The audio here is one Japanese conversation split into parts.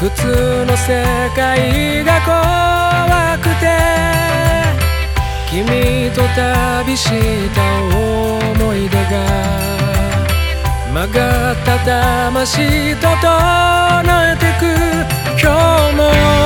普通の世界が怖くて君と旅した思い出が曲がった魂と唱えてく今日も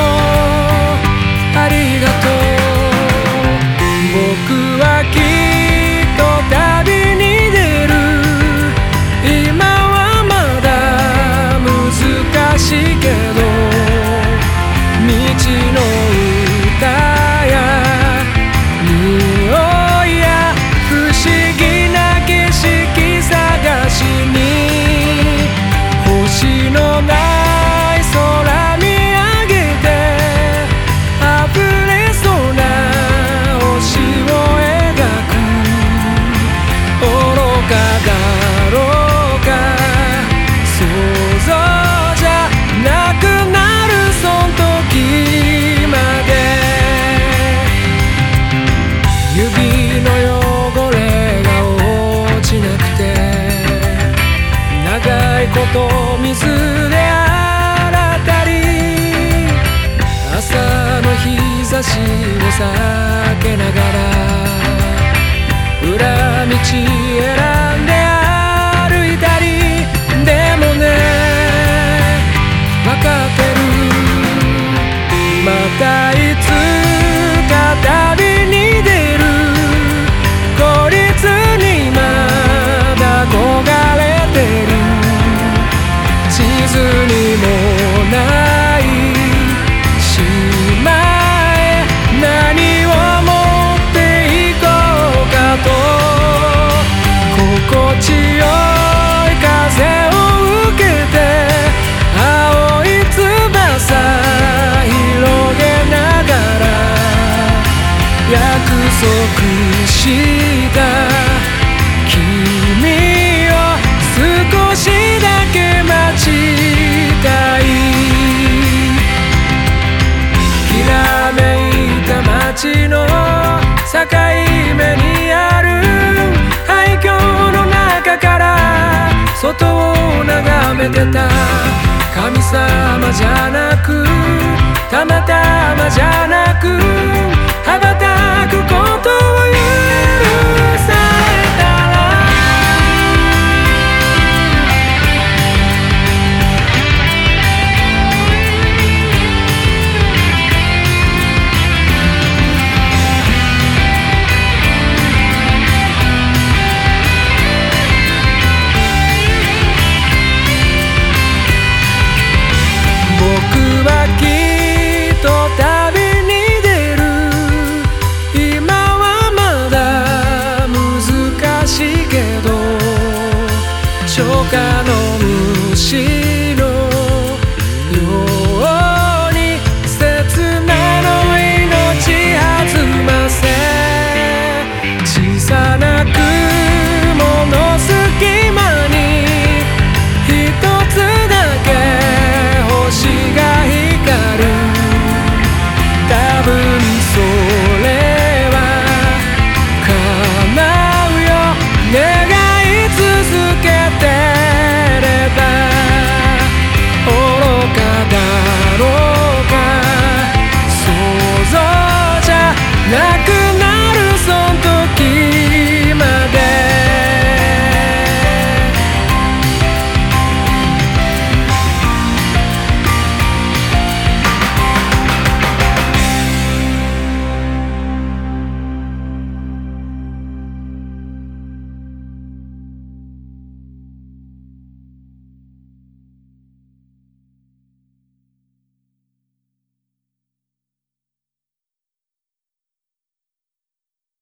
いこと水で洗ったり朝の日差しを避けながら。裏道した。君を少しだけ待ちたい。きらめいた街の境目にある廃墟の中から外を眺めてた。神様じゃなくたまたまじゃなく初夏の虫